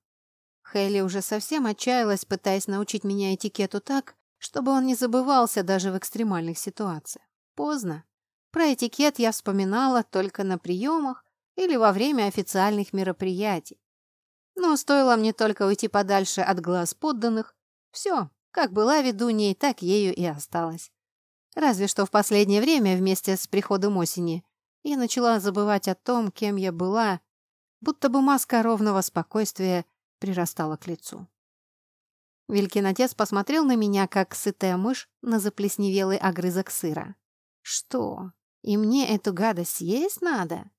Хейли уже совсем отчаялась, пытаясь научить меня этикету так, чтобы он не забывался даже в экстремальных ситуациях. Поздно. Про этикет я вспоминала только на приемах или во время официальных мероприятий. Но стоило мне только уйти подальше от глаз подданных, все, как была ведуньей, так ею и осталась. Разве что в последнее время, вместе с приходом осени, я начала забывать о том, кем я была, будто бы маска ровного спокойствия прирастала к лицу. Великин отец посмотрел на меня, как сытая мышь на заплесневелый огрызок сыра. «Что? И мне эту гадость съесть надо?»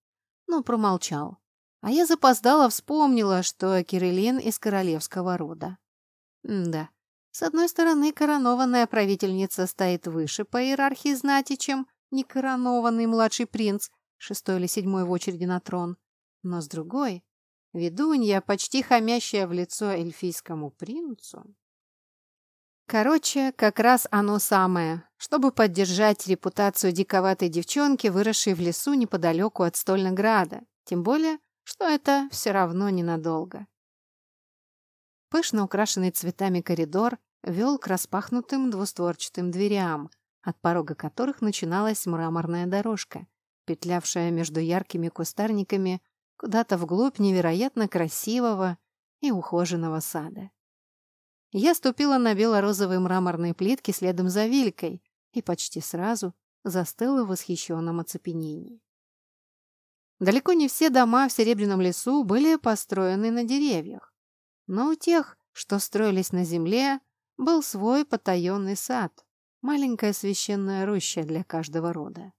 Ну, промолчал. А я запоздала вспомнила, что Кириллин из королевского рода. М да, с одной стороны, коронованная правительница стоит выше по иерархии знати, чем некоронованный младший принц, шестой или седьмой в очереди на трон. Но с другой, Ведунья, почти хамящая в лицо эльфийскому принцу. Короче, как раз оно самое, чтобы поддержать репутацию диковатой девчонки, выросшей в лесу неподалеку от Стольнограда. Тем более, что это все равно ненадолго. Пышно украшенный цветами коридор вел к распахнутым двустворчатым дверям, от порога которых начиналась мраморная дорожка, петлявшая между яркими кустарниками куда-то вглубь невероятно красивого и ухоженного сада. Я ступила на бело-розовые мраморные плитки следом за Вилькой и почти сразу застыла в восхищенном оцепенении. Далеко не все дома в Серебряном лесу были построены на деревьях, но у тех, что строились на земле, был свой потаенный сад, маленькая священная роща для каждого рода.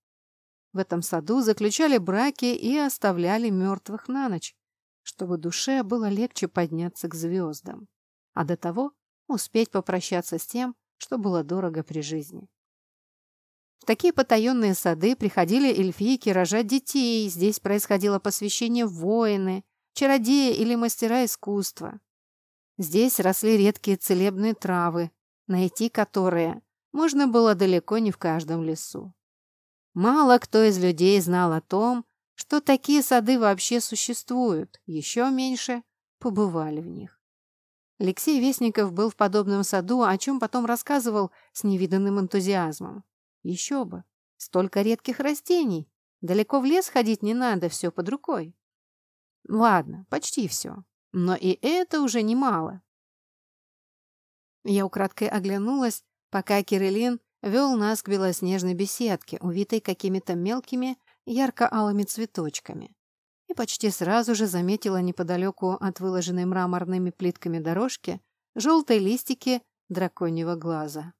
В этом саду заключали браки и оставляли мертвых на ночь, чтобы душе было легче подняться к звездам, а до того успеть попрощаться с тем, что было дорого при жизни. В такие потаенные сады приходили эльфийки рожать детей, здесь происходило посвящение воины, чародеи или мастера искусства. Здесь росли редкие целебные травы, найти которые можно было далеко не в каждом лесу. Мало кто из людей знал о том, что такие сады вообще существуют, еще меньше побывали в них. Алексей Вестников был в подобном саду, о чем потом рассказывал с невиданным энтузиазмом. Еще бы, столько редких растений, далеко в лес ходить не надо, все под рукой. Ладно, почти все, но и это уже немало. Я украдкой оглянулась, пока Кириллин вел нас к белоснежной беседке, увитой какими-то мелкими ярко-алыми цветочками. И почти сразу же заметила неподалеку от выложенной мраморными плитками дорожки желтые листики драконьего глаза.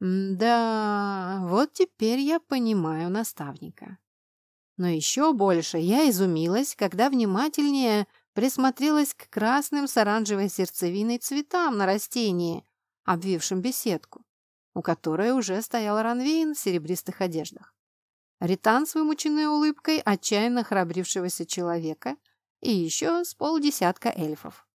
да, вот теперь я понимаю наставника. Но еще больше я изумилась, когда внимательнее присмотрелась к красным с оранжевой сердцевиной цветам на растении, обвившим беседку у которой уже стоял Ранвейн в серебристых одеждах. Ритан с вымученной улыбкой отчаянно храбрившегося человека и еще с полдесятка эльфов.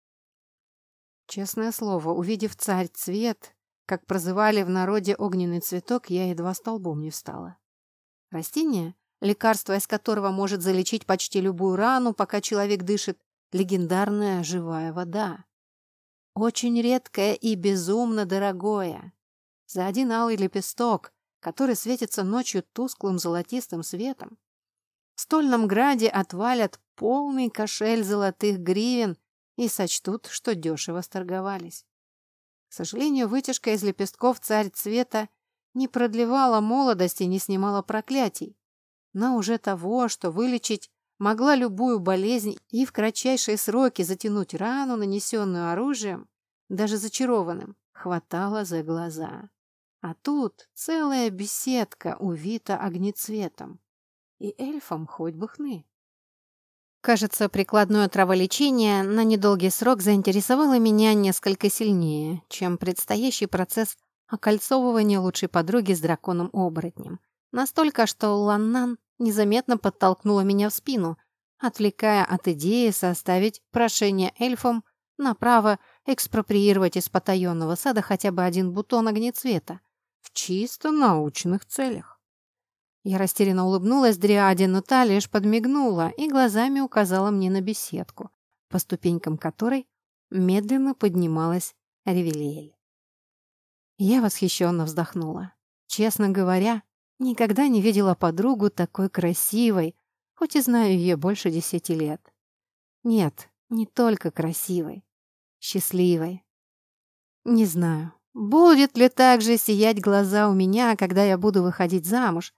Честное слово, увидев царь цвет, как прозывали в народе огненный цветок, я едва столбом не встала. Растение, лекарство из которого может залечить почти любую рану, пока человек дышит, легендарная живая вода. Очень редкое и безумно дорогое за один алый лепесток, который светится ночью тусклым золотистым светом. В стольном граде отвалят полный кошель золотых гривен и сочтут, что дешево сторговались. К сожалению, вытяжка из лепестков царь цвета не продлевала молодости, не снимала проклятий, но уже того, что вылечить могла любую болезнь и в кратчайшие сроки затянуть рану, нанесенную оружием, даже зачарованным, хватало за глаза. А тут целая беседка увита огнецветом. И эльфам хоть бы хны. Кажется, прикладное траволечение на недолгий срок заинтересовало меня несколько сильнее, чем предстоящий процесс окольцовывания лучшей подруги с драконом-оборотнем. Настолько, что Ланнан незаметно подтолкнула меня в спину, отвлекая от идеи составить прошение эльфам на право экспроприировать из потаенного сада хотя бы один бутон огнецвета чисто научных целях. Я растерянно улыбнулась Дриаде, но та лишь подмигнула и глазами указала мне на беседку, по ступенькам которой медленно поднималась Ревелиэль. Я восхищенно вздохнула. Честно говоря, никогда не видела подругу такой красивой, хоть и знаю ее больше десяти лет. Нет, не только красивой, счастливой. Не знаю, будет ли так же сиять глаза у меня, когда я буду выходить замуж,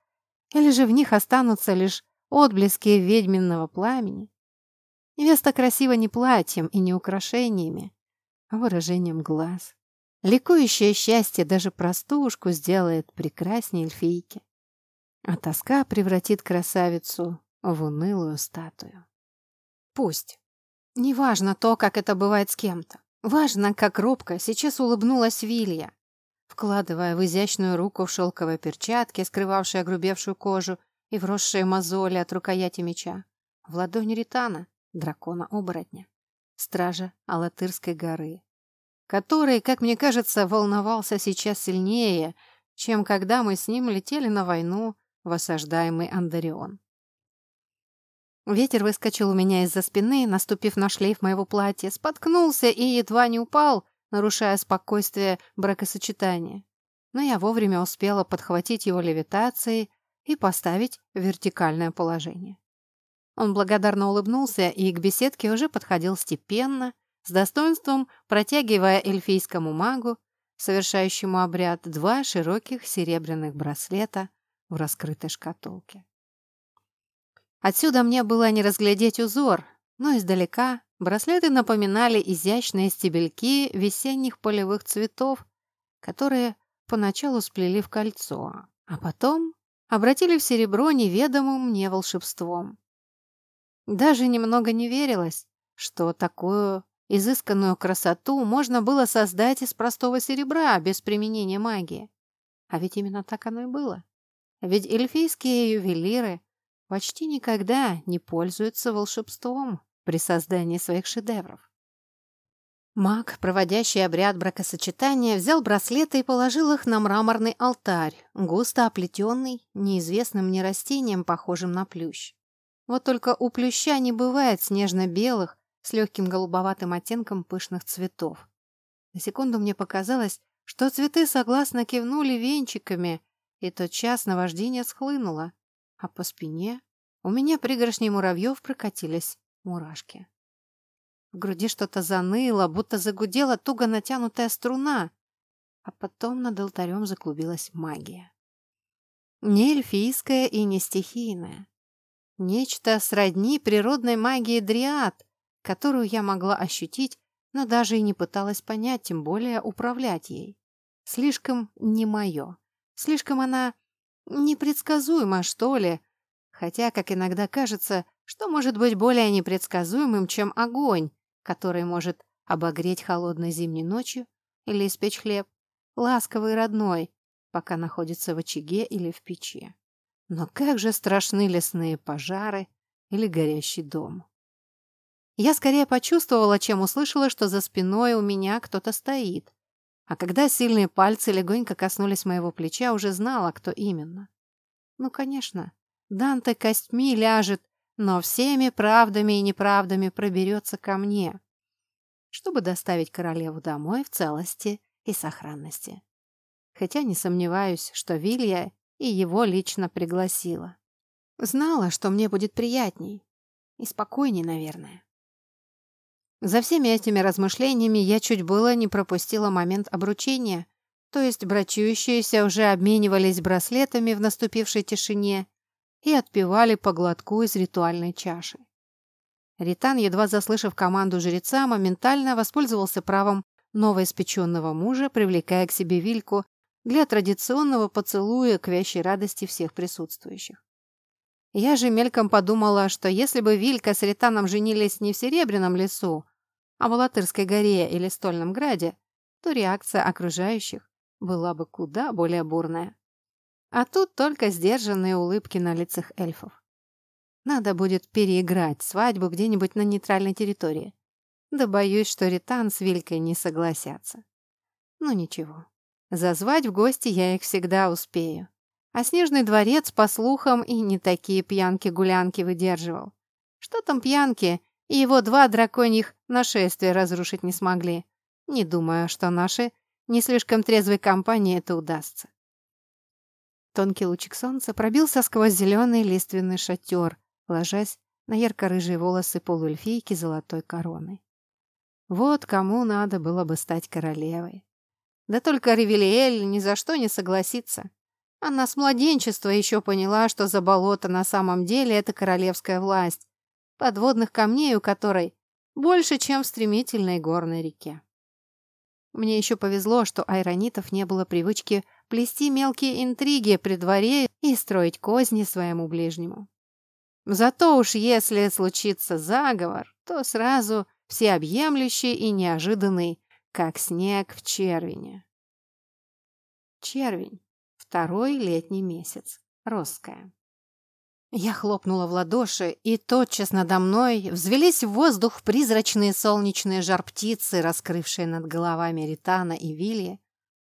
или же в них останутся лишь отблески ведьминного пламени. Невеста красива не платьем и не украшениями, а выражением глаз. Ликующее счастье даже простушку сделает прекрасней эльфийки, а тоска превратит красавицу в унылую статую. Пусть. Неважно то, как это бывает с кем-то. Важно, как робко сейчас улыбнулась Вилья, вкладывая в изящную руку в шелковые перчатки, скрывавшие огрубевшую кожу и вросшие мозоли от рукояти меча, в ладонь Ритана, дракона-оборотня, стража Алатырской горы, который, как мне кажется, волновался сейчас сильнее, чем когда мы с ним летели на войну в осаждаемый Андарион. Ветер выскочил у меня из-за спины, наступив на шлейф моего платья, споткнулся и едва не упал, нарушая спокойствие бракосочетания. Но я вовремя успела подхватить его левитацией и поставить в вертикальное положение. Он благодарно улыбнулся и к беседке уже подходил степенно, с достоинством протягивая эльфийскому магу, совершающему обряд, два широких серебряных браслета в раскрытой шкатулке. Отсюда мне было не разглядеть узор, но издалека браслеты напоминали изящные стебельки весенних полевых цветов, которые поначалу сплели в кольцо, а потом обратили в серебро неведомым мне волшебством. Даже немного не верилось, что такую изысканную красоту можно было создать из простого серебра без применения магии. А ведь именно так оно и было. Ведь эльфийские ювелиры почти никогда не пользуются волшебством при создании своих шедевров. Маг, проводящий обряд бракосочетания, взял браслеты и положил их на мраморный алтарь, густо оплетенный неизвестным мне растением, похожим на плющ. Вот только у плюща не бывает снежно-белых с легким голубоватым оттенком пышных цветов. На секунду мне показалось, что цветы согласно кивнули венчиками, и тот час наваждение схлынуло, а по спине у меня пригоршней муравьев прокатились мурашки. В груди что-то заныло, будто загудела туго натянутая струна, а потом над алтарем заклубилась магия. Не эльфийская и не стихийная. Нечто сродни природной магии дриад, которую я могла ощутить, но даже и не пыталась понять, тем более управлять ей. Слишком не мое. Слишком она непредсказуема, что ли, хотя, как иногда кажется, что может быть более непредсказуемым, чем огонь, который может обогреть холодной зимней ночью или испечь хлеб, ласковый родной, пока находится в очаге или в печи. Но как же страшны лесные пожары или горящий дом. Я скорее почувствовала, чем услышала, что за спиной у меня кто-то стоит. А когда сильные пальцы легонько коснулись моего плеча, уже знала, кто именно. Ну, конечно, Данте костьми ляжет, но всеми правдами и неправдами проберется ко мне, чтобы доставить королеву домой в целости и сохранности. Хотя не сомневаюсь, что Вилья и его лично пригласила. Знала, что мне будет приятней и спокойней, наверное. За всеми этими размышлениями я чуть было не пропустила момент обручения, то есть брачующиеся уже обменивались браслетами в наступившей тишине и отпивали по глотку из ритуальной чаши. Ритан, едва заслышав команду жреца, моментально воспользовался правом новоиспеченного мужа, привлекая к себе Вильку для традиционного поцелуя к вящей радости всех присутствующих. Я же мельком подумала, что если бы Вилька с Ританом женились не в Серебряном лесу, а в Алатырской горе или Стольном граде, то реакция окружающих была бы куда более бурная. А тут только сдержанные улыбки на лицах эльфов. Надо будет переиграть свадьбу где-нибудь на нейтральной территории. Да боюсь, что Ритан с Вилькой не согласятся. Ну ничего, зазвать в гости я их всегда успею. А Снежный дворец, по слухам, и не такие пьянки-гулянки выдерживал. Что там пьянки, и его два драконьих нашествия разрушить не смогли. Не думаю, что наши не слишком трезвой компании это удастся. Тонкий лучик солнца пробился сквозь зеленый лиственный шатер, ложась на ярко-рыжие волосы полуэльфийки золотой короной. Вот кому надо было бы стать королевой. Да только Ревелиэль ни за что не согласится. Она с младенчества еще поняла, что за болото на самом деле это королевская власть, подводных камней у которой больше, чем в стремительной горной реке. Мне еще повезло, что айронитов не было привычки плести мелкие интриги при дворе и строить козни своему ближнему. Зато уж если случится заговор, то сразу всеобъемлющий и неожиданный, как снег в червине. Червень. Второй летний месяц. Росская. Я хлопнула в ладоши, и тотчас надо мной взвелись в воздух призрачные солнечные жар-птицы, раскрывшие над головами Ритана и Вилья,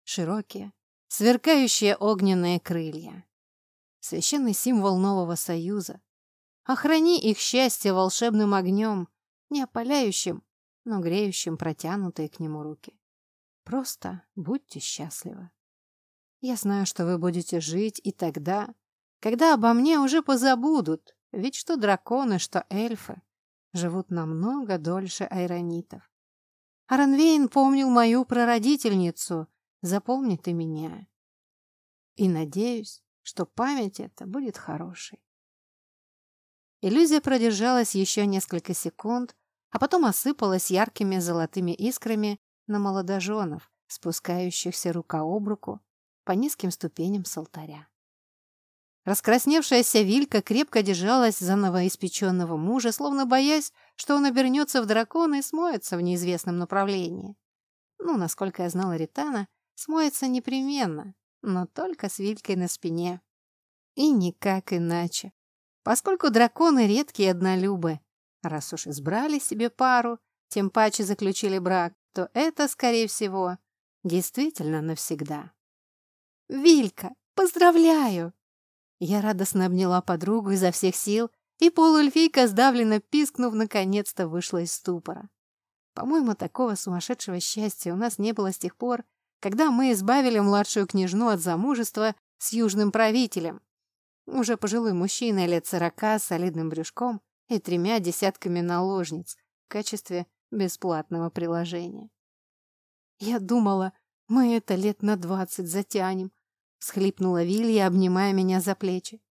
широкие, сверкающие огненные крылья. Священный символ нового союза. Охрани их счастье волшебным огнем, не опаляющим, но греющим протянутые к нему руки. Просто будьте счастливы. Я знаю, что вы будете жить и тогда, когда обо мне уже позабудут, ведь что драконы, что эльфы живут намного дольше айронитов. Аранвейн помнил мою прародительницу, запомнит и меня. И надеюсь, что память эта будет хорошей. Иллюзия продержалась еще несколько секунд, а потом осыпалась яркими золотыми искрами на молодоженов, спускающихся рука об руку по низким ступеням с алтаря. Раскрасневшаяся Вилька крепко держалась за новоиспеченного мужа, словно боясь, что он обернется в дракона и смоется в неизвестном направлении. Ну, насколько я знала Ритана, смоется непременно, но только с Вилькой на спине. И никак иначе. Поскольку драконы редкие однолюбы, раз уж избрали себе пару, тем паче заключили брак, то это, скорее всего, действительно навсегда. «Вилька, поздравляю!» Я радостно обняла подругу изо всех сил, и полуэльфийка, сдавленно пискнув, наконец-то вышла из ступора. По-моему, такого сумасшедшего счастья у нас не было с тех пор, когда мы избавили младшую княжну от замужества с южным правителем. Уже пожилой мужчина лет сорока с солидным брюшком и тремя десятками наложниц в качестве бесплатного приложения. Я думала, мы это лет на двадцать затянем, всхлипнула Вилья, обнимая меня за плечи.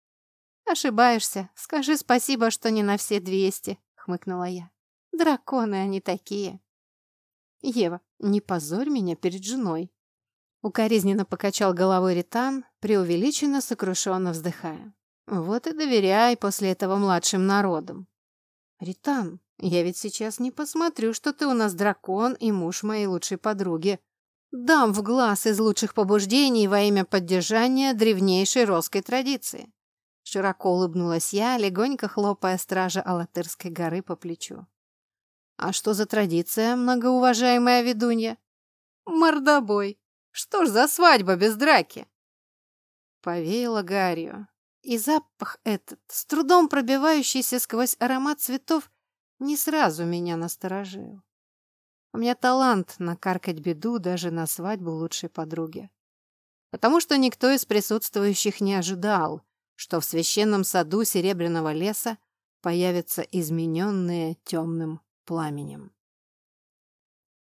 «Ошибаешься. Скажи спасибо, что не на все двести», — хмыкнула я. «Драконы они такие». «Ева, не позорь меня перед женой». Укоризненно покачал головой Ритан, преувеличенно сокрушенно вздыхая. «Вот и доверяй после этого младшим народам». «Ритан, я ведь сейчас не посмотрю, что ты у нас дракон и муж моей лучшей подруги», Дам в глаз из лучших побуждений во имя поддержания древнейшей русской традиции. Широко улыбнулась я, легонько хлопая стража Алатырской горы по плечу. А что за традиция, многоуважаемая ведунья? Мордобой. Что ж за свадьба без драки? Повеяло гарью. И запах этот, с трудом пробивающийся сквозь аромат цветов, не сразу меня насторожил. У меня талант накаркать беду даже на свадьбу лучшей подруги. Потому что никто из присутствующих не ожидал, что в священном саду Серебряного леса появятся измененные темным пламенем.